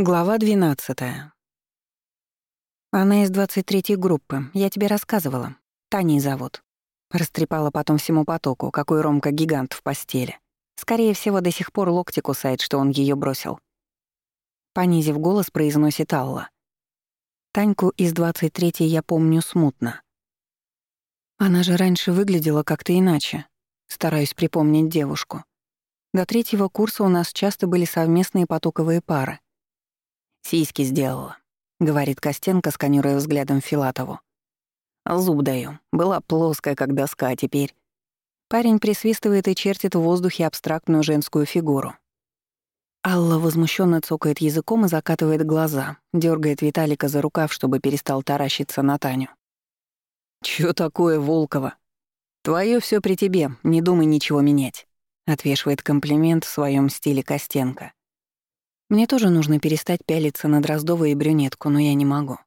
Глава 12. Она из 23-й группы, я тебе рассказывала. Таней зовут. Растрепала потом всему потоку, какой Ромка гигант в постели. Скорее всего, до сих пор локти кусает, что он ее бросил. Понизив голос, произносит Алла. Таньку из 23-й я помню смутно. Она же раньше выглядела как-то иначе. Стараюсь припомнить девушку. До третьего курса у нас часто были совместные потоковые пары — «Сиськи сделала», — говорит Костенко, сканируя взглядом Филатову. «Зуб даю. Была плоская, как доска, а теперь...» Парень присвистывает и чертит в воздухе абстрактную женскую фигуру. Алла возмущенно цокает языком и закатывает глаза, дергает Виталика за рукав, чтобы перестал таращиться на Таню. «Чё такое, Волкова? Твоё всё при тебе, не думай ничего менять», — отвешивает комплимент в своём стиле Костенко. Мне тоже нужно перестать пялиться на Дроздова и брюнетку, но я не могу.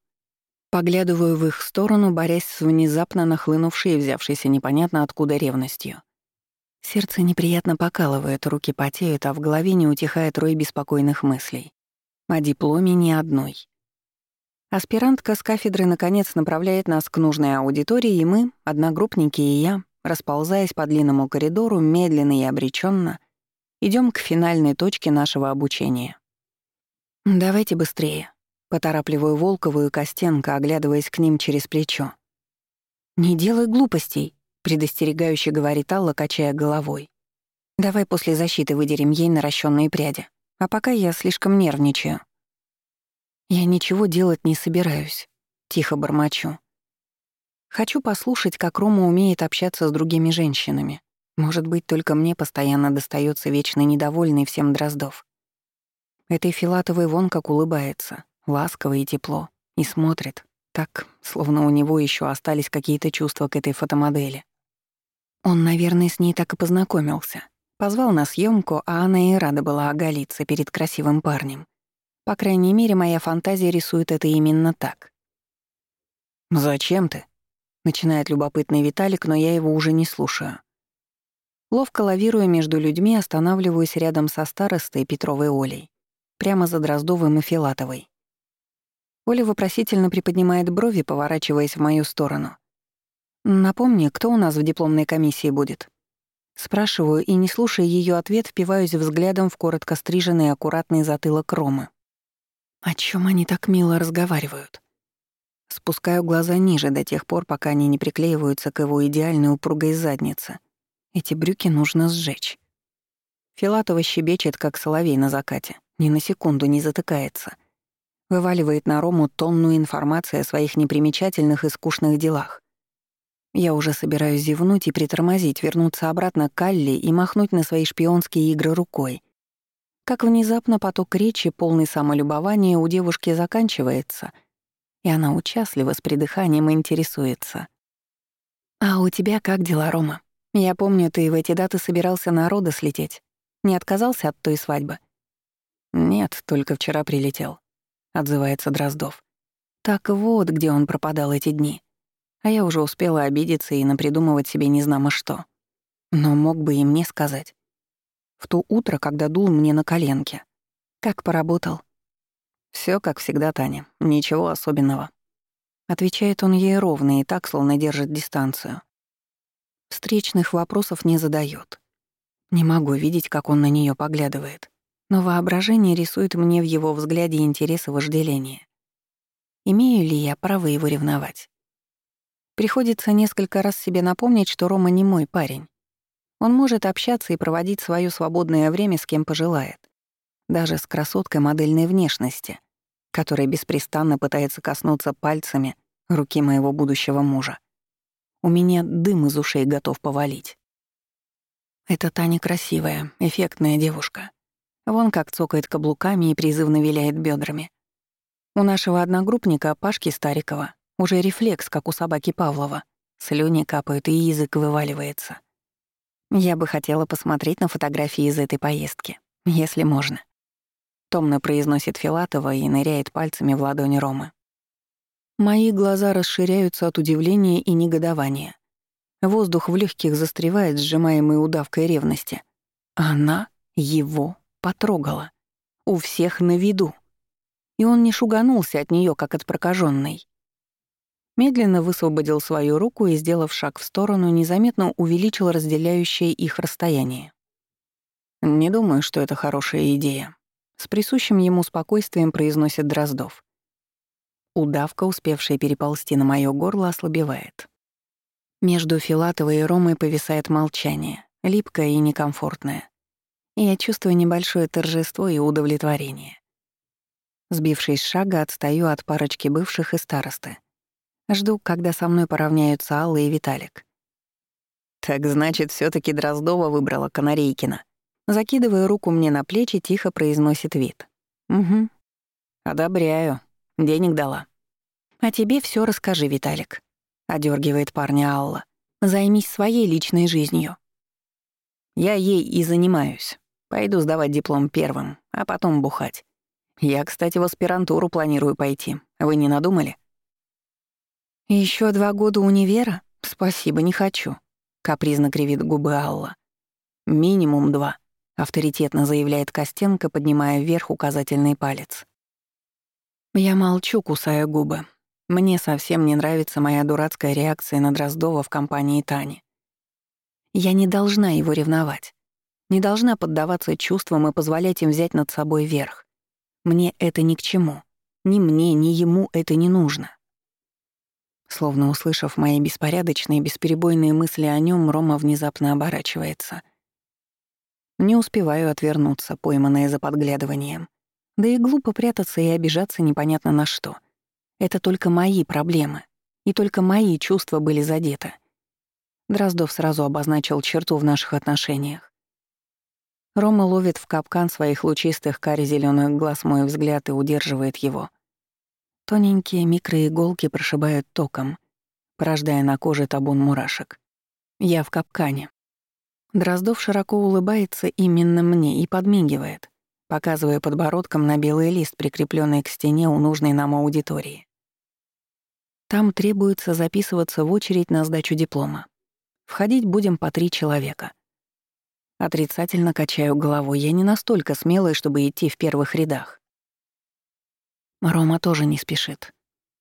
Поглядываю в их сторону, борясь с внезапно нахлынувшей и взявшейся непонятно откуда ревностью. Сердце неприятно покалывает, руки потеют, а в голове не утихает рой беспокойных мыслей. О дипломе ни одной. Аспирантка с кафедры наконец направляет нас к нужной аудитории, и мы, одногруппники и я, расползаясь по длинному коридору, медленно и обреченно, идем к финальной точке нашего обучения. «Давайте быстрее», — поторапливаю Волкову и Костенко, оглядываясь к ним через плечо. «Не делай глупостей», — предостерегающе говорит Алла, качая головой. «Давай после защиты выдерем ей наращенные пряди, а пока я слишком нервничаю». «Я ничего делать не собираюсь», — тихо бормочу. Хочу послушать, как Рома умеет общаться с другими женщинами. Может быть, только мне постоянно достается вечно недовольный всем Дроздов. Этой Филатовой вон как улыбается, ласково и тепло, и смотрит, так, словно у него еще остались какие-то чувства к этой фотомодели. Он, наверное, с ней так и познакомился. Позвал на съемку, а она и рада была оголиться перед красивым парнем. По крайней мере, моя фантазия рисует это именно так. «Зачем ты?» — начинает любопытный Виталик, но я его уже не слушаю. Ловко лавируя между людьми, останавливаюсь рядом со старостой Петровой Олей прямо за Дроздовым и Филатовой. Оля вопросительно приподнимает брови, поворачиваясь в мою сторону. «Напомни, кто у нас в дипломной комиссии будет?» Спрашиваю и, не слушая ее ответ, впиваюсь взглядом в коротко стриженный аккуратный затылок Ромы. О чем они так мило разговаривают? Спускаю глаза ниже до тех пор, пока они не приклеиваются к его идеальной упругой заднице. Эти брюки нужно сжечь. Филатова щебечет, как соловей на закате ни на секунду не затыкается. Вываливает на Рому тонну информации о своих непримечательных и скучных делах. Я уже собираюсь зевнуть и притормозить, вернуться обратно к Калли и махнуть на свои шпионские игры рукой. Как внезапно поток речи, полный самолюбования, у девушки заканчивается, и она участливо с придыханием интересуется. «А у тебя как дела, Рома? Я помню, ты в эти даты собирался на роды слететь. Не отказался от той свадьбы?» «Нет, только вчера прилетел», — отзывается Дроздов. «Так вот, где он пропадал эти дни. А я уже успела обидеться и напридумывать себе незнамо что. Но мог бы и мне сказать. В то утро, когда дул мне на коленке. Как поработал?» Все как всегда, Таня. Ничего особенного». Отвечает он ей ровно и так, словно держит дистанцию. Встречных вопросов не задает. Не могу видеть, как он на нее поглядывает но воображение рисует мне в его взгляде интерес и вожделение. Имею ли я право его ревновать? Приходится несколько раз себе напомнить, что Рома не мой парень. Он может общаться и проводить свое свободное время с кем пожелает. Даже с красоткой модельной внешности, которая беспрестанно пытается коснуться пальцами руки моего будущего мужа. У меня дым из ушей готов повалить. Это Таня красивая, эффектная девушка. Вон как цокает каблуками и призывно виляет бедрами. У нашего одногруппника Пашки Старикова уже рефлекс, как у собаки Павлова. Слюни капают и язык вываливается. Я бы хотела посмотреть на фотографии из этой поездки, если можно. Томно произносит Филатова и ныряет пальцами в ладони Ромы. Мои глаза расширяются от удивления и негодования. Воздух в легких застревает, сжимаемый удавкой ревности. Она его потрогала. У всех на виду. и он не шуганулся от нее, как от прокаженной. Медленно высвободил свою руку и, сделав шаг в сторону, незаметно увеличил разделяющее их расстояние. «Не думаю, что это хорошая идея», — с присущим ему спокойствием произносит Дроздов. Удавка, успевшая переползти на моё горло, ослабевает. Между Филатовой и Ромой повисает молчание, липкое и некомфортное. И я чувствую небольшое торжество и удовлетворение. Сбившись с шага, отстаю от парочки бывших и старосты. Жду, когда со мной поравняются Алла и Виталик. «Так значит, все таки Дроздова выбрала Канарейкина». Закидывая руку мне на плечи, тихо произносит вид. «Угу. Одобряю. Денег дала». «А тебе все расскажи, Виталик», — одергивает парня Алла. «Займись своей личной жизнью». «Я ей и занимаюсь. Пойду сдавать диплом первым, а потом бухать. Я, кстати, в аспирантуру планирую пойти. Вы не надумали?» Еще два года универа? Спасибо, не хочу», — капризно кривит губы Алла. «Минимум два», — авторитетно заявляет Костенко, поднимая вверх указательный палец. Я молчу, кусая губы. Мне совсем не нравится моя дурацкая реакция на Дроздова в компании Тани. Я не должна его ревновать. Не должна поддаваться чувствам и позволять им взять над собой верх. Мне это ни к чему. Ни мне, ни ему это не нужно. Словно услышав мои беспорядочные, бесперебойные мысли о нем, Рома внезапно оборачивается. Не успеваю отвернуться, пойманная за подглядыванием. Да и глупо прятаться и обижаться непонятно на что. Это только мои проблемы. И только мои чувства были задеты. Дроздов сразу обозначил черту в наших отношениях. Рома ловит в капкан своих лучистых кари зеленых глаз мой взгляд и удерживает его — Тоненькие микроиголки прошибают током, порождая на коже табун мурашек. Я в капкане. Дроздов широко улыбается именно мне и подмигивает, показывая подбородком на белый лист, прикрепленный к стене у нужной нам аудитории. Там требуется записываться в очередь на сдачу диплома. Входить будем по три человека. Отрицательно качаю головой, я не настолько смелая, чтобы идти в первых рядах. Рома тоже не спешит.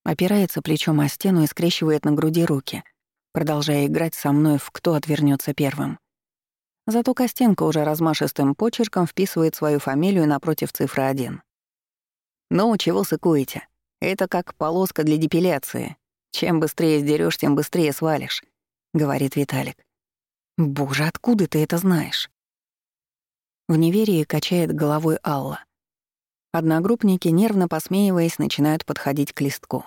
Опирается плечом о стену и скрещивает на груди руки, продолжая играть со мной в «Кто отвернется первым». Зато Костенко уже размашистым почерком вписывает свою фамилию напротив цифры 1. «Ну, чего сыкуете? Это как полоска для депиляции. Чем быстрее сдерешь, тем быстрее свалишь», — говорит Виталик. «Боже, откуда ты это знаешь?» В неверии качает головой Алла. Одногруппники, нервно посмеиваясь, начинают подходить к листку.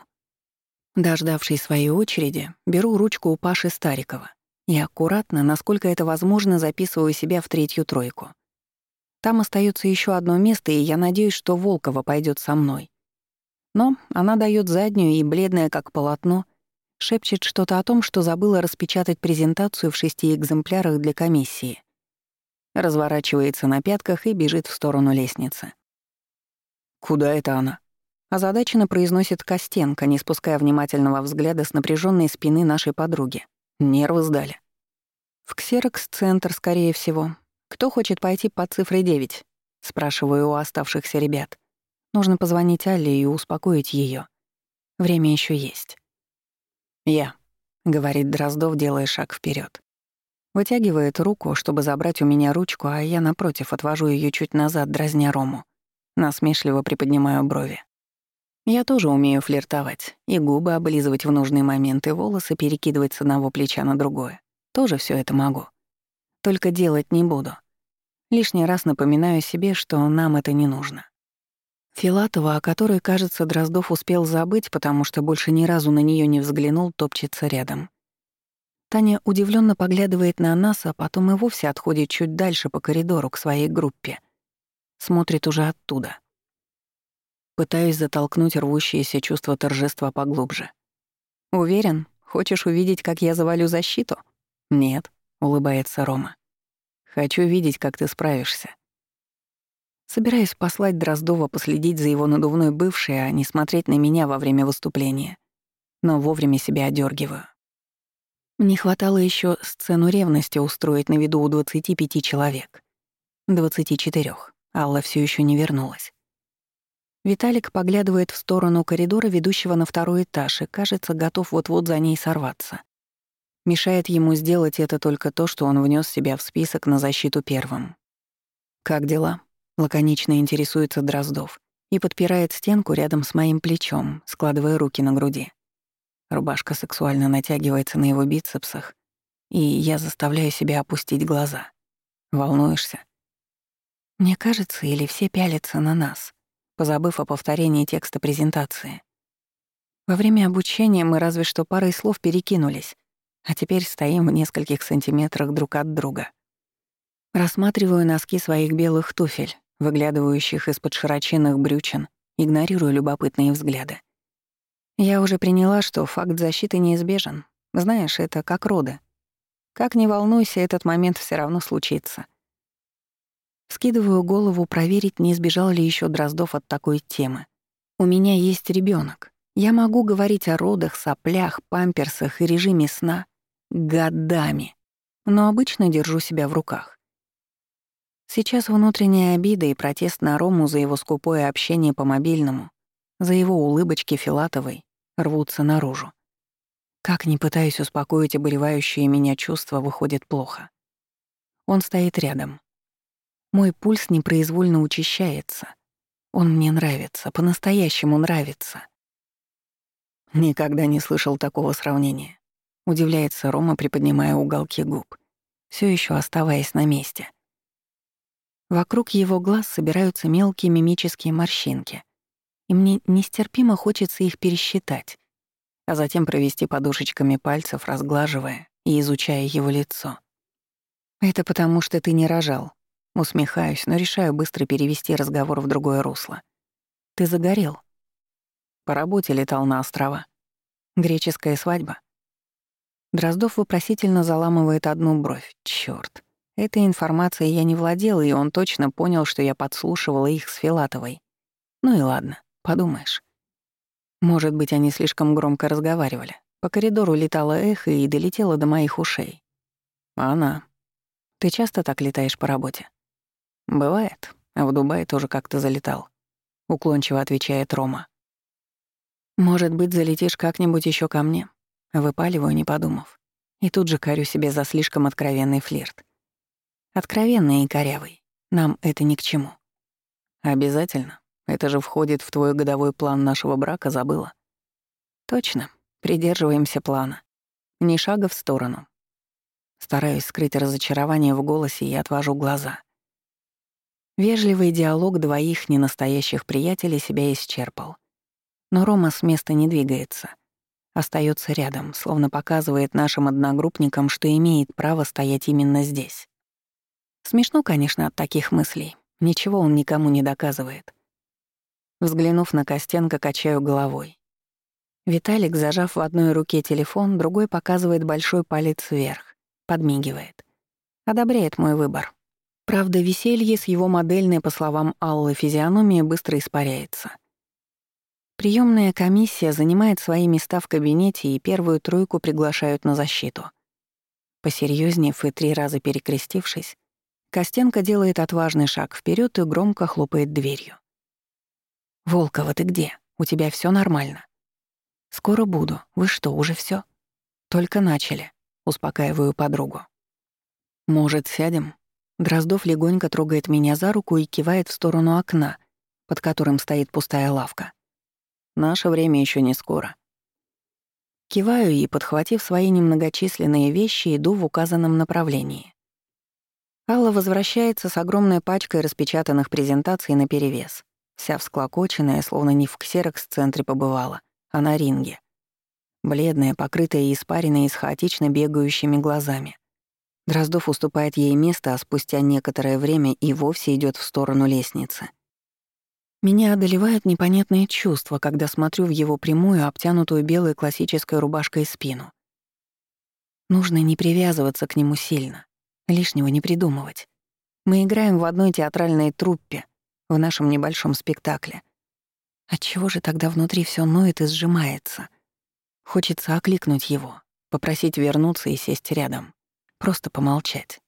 Дождавшись своей очереди, беру ручку у Паши Старикова и аккуратно, насколько это возможно, записываю себя в третью тройку. Там остается еще одно место, и я надеюсь, что Волкова пойдет со мной. Но она дает заднюю и, бледная как полотно, шепчет что-то о том, что забыла распечатать презентацию в шести экземплярах для комиссии. Разворачивается на пятках и бежит в сторону лестницы. «Куда это она?» Озадаченно произносит Костенко, не спуская внимательного взгляда с напряженной спины нашей подруги. Нервы сдали. «В ксерокс-центр, скорее всего. Кто хочет пойти по цифре 9?» Спрашиваю у оставшихся ребят. Нужно позвонить Алле и успокоить ее. Время еще есть. «Я», — говорит Дроздов, делая шаг вперед. Вытягивает руку, чтобы забрать у меня ручку, а я, напротив, отвожу ее чуть назад, дразня Рому. Насмешливо приподнимаю брови. Я тоже умею флиртовать, и губы облизывать в нужные моменты, волосы перекидывать с одного плеча на другое. Тоже все это могу. Только делать не буду. Лишний раз напоминаю себе, что нам это не нужно. Филатова, о которой, кажется, Дроздов успел забыть, потому что больше ни разу на нее не взглянул, топчется рядом. Таня удивленно поглядывает на нас, а потом и вовсе отходит чуть дальше по коридору к своей группе — смотрит уже оттуда. Пытаюсь затолкнуть рвущееся чувство торжества поглубже. «Уверен, хочешь увидеть, как я завалю защиту?» «Нет», — улыбается Рома. «Хочу видеть, как ты справишься». Собираюсь послать Дроздова последить за его надувной бывшей, а не смотреть на меня во время выступления. Но вовремя себя одергиваю. Не хватало еще сцену ревности устроить на виду у 25 человек. 24. Алла все еще не вернулась. Виталик поглядывает в сторону коридора, ведущего на второй этаж, и, кажется, готов вот-вот за ней сорваться. Мешает ему сделать это только то, что он внес себя в список на защиту первым. «Как дела?» — лаконично интересуется Дроздов и подпирает стенку рядом с моим плечом, складывая руки на груди. Рубашка сексуально натягивается на его бицепсах, и я заставляю себя опустить глаза. Волнуешься? Мне кажется, или все пялятся на нас, позабыв о повторении текста презентации. Во время обучения мы разве что парой слов перекинулись, а теперь стоим в нескольких сантиметрах друг от друга. Рассматриваю носки своих белых туфель, выглядывающих из-под широченных брючин, игнорирую любопытные взгляды. Я уже приняла, что факт защиты неизбежен. Знаешь, это как роды. Как не волнуйся, этот момент все равно случится. Скидываю голову проверить, не сбежал ли еще Дроздов от такой темы. У меня есть ребенок. Я могу говорить о родах, соплях, памперсах и режиме сна годами, но обычно держу себя в руках. Сейчас внутренняя обида и протест на Рому за его скупое общение по мобильному, за его улыбочки Филатовой рвутся наружу. Как ни пытаюсь успокоить обуревающие меня чувства, выходит плохо. Он стоит рядом. Мой пульс непроизвольно учащается. Он мне нравится, по-настоящему нравится. Никогда не слышал такого сравнения. Удивляется Рома, приподнимая уголки губ, все еще оставаясь на месте. Вокруг его глаз собираются мелкие мимические морщинки, и мне нестерпимо хочется их пересчитать, а затем провести подушечками пальцев, разглаживая и изучая его лицо. «Это потому, что ты не рожал». Усмехаюсь, но решаю быстро перевести разговор в другое русло. «Ты загорел?» «По работе летал на острова. Греческая свадьба?» Дроздов вопросительно заламывает одну бровь. Чёрт. Этой информацией я не владела, и он точно понял, что я подслушивала их с Филатовой. Ну и ладно, подумаешь. Может быть, они слишком громко разговаривали. По коридору летало эхо и долетело до моих ушей. Она. Ты часто так летаешь по работе? Бывает. А в Дубае тоже как-то залетал. Уклончиво отвечает Рома. Может быть, залетишь как-нибудь еще ко мне? Выпаливаю, не подумав. И тут же корю себе за слишком откровенный флирт. Откровенный и корявый. Нам это ни к чему. Обязательно. Это же входит в твой годовой план нашего брака, забыла? Точно. Придерживаемся плана. Ни шага в сторону. Стараюсь скрыть разочарование в голосе и отвожу глаза. Вежливый диалог двоих ненастоящих приятелей себя исчерпал. Но Рома с места не двигается. Остается рядом, словно показывает нашим одногруппникам, что имеет право стоять именно здесь. Смешно, конечно, от таких мыслей. Ничего он никому не доказывает. Взглянув на Костенко, качаю головой. Виталик, зажав в одной руке телефон, другой показывает большой палец вверх, подмигивает. Одобряет мой выбор. Правда, веселье с его модельной, по словам Аллы, физиономии быстро испаряется. Приемная комиссия занимает свои места в кабинете и первую тройку приглашают на защиту. Посерьезнев и три раза перекрестившись, Костенко делает отважный шаг вперед и громко хлопает дверью. «Волкова, ты где? У тебя все нормально?» «Скоро буду. Вы что, уже все? «Только начали», — успокаиваю подругу. «Может, сядем?» Дроздов легонько трогает меня за руку и кивает в сторону окна, под которым стоит пустая лавка. Наше время еще не скоро. Киваю и, подхватив свои немногочисленные вещи, иду в указанном направлении. Алла возвращается с огромной пачкой распечатанных презентаций наперевес вся всклокоченная, словно не в ксерокс-центре побывала, а на ринге. Бледная, покрытая и испаренная и с хаотично бегающими глазами. Дроздов уступает ей место, а спустя некоторое время и вовсе идет в сторону лестницы. Меня одолевает непонятное чувство, когда смотрю в его прямую, обтянутую белой классической рубашкой спину. Нужно не привязываться к нему сильно, лишнего не придумывать. Мы играем в одной театральной труппе, в нашем небольшом спектакле. Отчего же тогда внутри все ноет и сжимается? Хочется окликнуть его, попросить вернуться и сесть рядом, просто помолчать.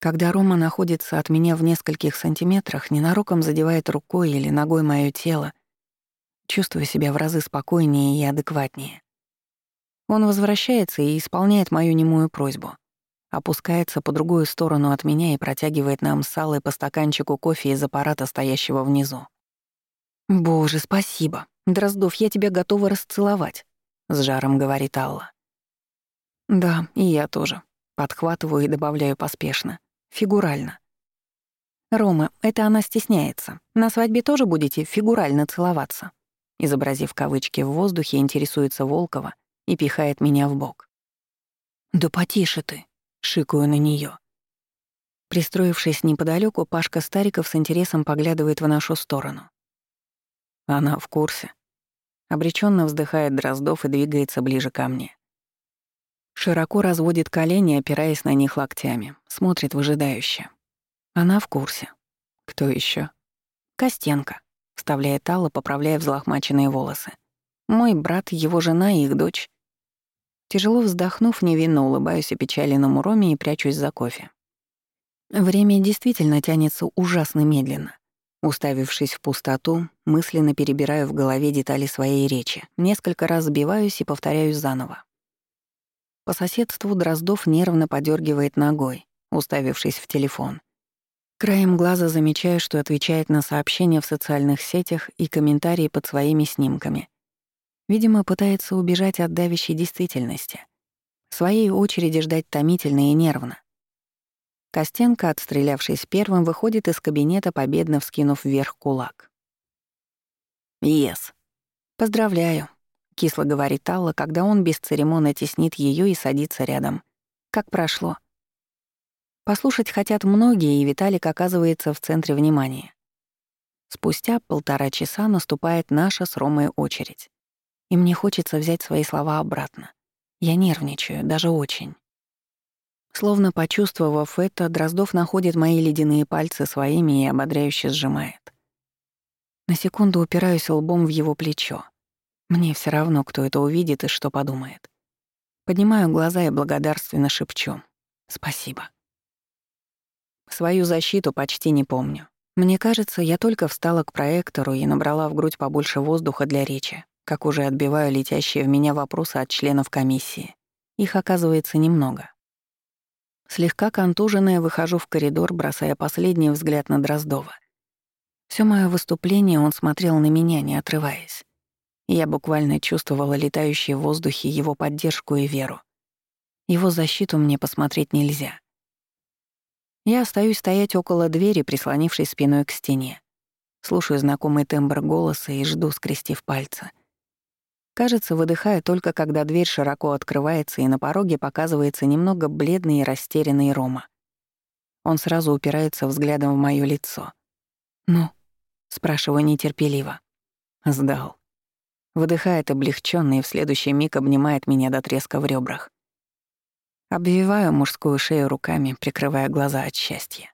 Когда Рома находится от меня в нескольких сантиметрах, ненароком задевает рукой или ногой моё тело, чувствую себя в разы спокойнее и адекватнее. Он возвращается и исполняет мою немую просьбу. Опускается по другую сторону от меня и протягивает нам с Аллой по стаканчику кофе из аппарата, стоящего внизу. «Боже, спасибо. Дроздов, я тебя готова расцеловать», — с жаром говорит Алла. «Да, и я тоже», — подхватываю и добавляю поспешно. Фигурально. «Рома, это она стесняется. На свадьбе тоже будете фигурально целоваться?» Изобразив кавычки в воздухе, интересуется Волкова и пихает меня в бок. «Да потише ты», — шикаю на нее. Пристроившись неподалеку, Пашка Стариков с интересом поглядывает в нашу сторону. Она в курсе. Обреченно вздыхает Дроздов и двигается ближе ко мне. Широко разводит колени, опираясь на них локтями. Смотрит выжидающе. Она в курсе. Кто еще? Костенко. Вставляет Алла, поправляя взлохмаченные волосы. Мой брат, его жена и их дочь. Тяжело вздохнув, невинно улыбаюсь опечаленному Роме и прячусь за кофе. Время действительно тянется ужасно медленно. Уставившись в пустоту, мысленно перебираю в голове детали своей речи, несколько раз сбиваюсь и повторяю заново. По соседству Дроздов нервно подергивает ногой, уставившись в телефон. Краем глаза замечаю, что отвечает на сообщения в социальных сетях и комментарии под своими снимками. Видимо, пытается убежать от давящей действительности. В своей очереди ждать томительно и нервно. Костенко, отстрелявшись первым, выходит из кабинета, победно вскинув вверх кулак. «Ес. Поздравляю. — кисло говорит Алла, когда он бесцеремонно теснит ее и садится рядом. «Как прошло?» Послушать хотят многие, и Виталик оказывается в центре внимания. Спустя полтора часа наступает наша с Ромой очередь. И мне хочется взять свои слова обратно. Я нервничаю, даже очень. Словно почувствовав это, Дроздов находит мои ледяные пальцы своими и ободряюще сжимает. На секунду упираюсь лбом в его плечо. Мне все равно, кто это увидит и что подумает. Поднимаю глаза и благодарственно шепчу. Спасибо. Свою защиту почти не помню. Мне кажется, я только встала к проектору и набрала в грудь побольше воздуха для речи, как уже отбиваю летящие в меня вопросы от членов комиссии. Их оказывается немного. Слегка контуженная выхожу в коридор, бросая последний взгляд на Дроздова. Всё моё выступление он смотрел на меня, не отрываясь. Я буквально чувствовала летающие в воздухе его поддержку и веру. Его защиту мне посмотреть нельзя. Я остаюсь стоять около двери, прислонившись спиной к стене. Слушаю знакомый тембр голоса и жду, скрестив пальцы. Кажется, выдыхаю только когда дверь широко открывается, и на пороге показывается немного бледный и растерянный Рома. Он сразу упирается взглядом в моё лицо. «Ну?» — спрашиваю нетерпеливо. «Сдал». Выдыхает облегченно и в следующий миг обнимает меня до треска в ребрах. Обвиваю мужскую шею руками, прикрывая глаза от счастья.